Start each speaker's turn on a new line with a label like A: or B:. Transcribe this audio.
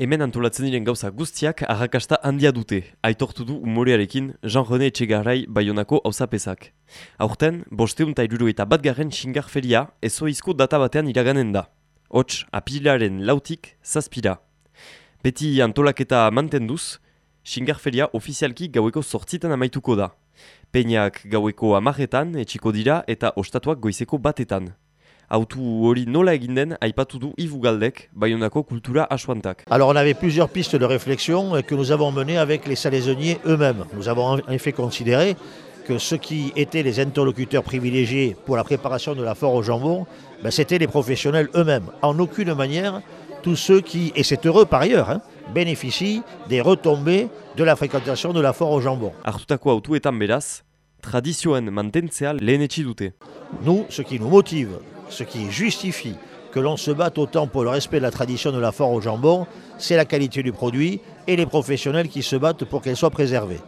A: Hemen antolatzen diren gauza guztiak arrakasta handia dute, aitortu du umorearekin Jean-René Etxegarrai Bayonako hauzapezak. Aurten, bosteun eta eta bat garen xingarferia ezoizko data batean iraganen da. Hots, apilaren lautik zazpira. Beti antolaketa mantenduz, xingarferia ofizialki gaueko sortzitan amaituko da. Peñak gaueko amaretan, etxiko dira eta ostatuak goizeko batetan. Autu hori nola egin den aipatu du Yves Galdek, Bayonako kultura.
B: Alors on avait plusieurs pistes de réflexion que nous avons menées avec les salaisonniers eux-mêmes. Nous avons en effet considéré que ceux qui étaient les interlocuteurs privilégiés pour la préparation de la foire au jambon, ben c'était les professionnels eux-mêmes. En aucune manière, tous ceux qui, et c'est heureux par ailleurs, hein, bénéficient des retombées de la fréquentation de la foire au jambon.
A: Hartutako autuetan beraz, tradizioen mantentzea lehenetsi dute.
B: Nous, ce qui nous motive, ce qui justifie que l'on se batte autant pour le respect de la tradition de la foire au jambon, c'est la qualité du produit et les professionnels qui se battent pour qu'elle soit préservée.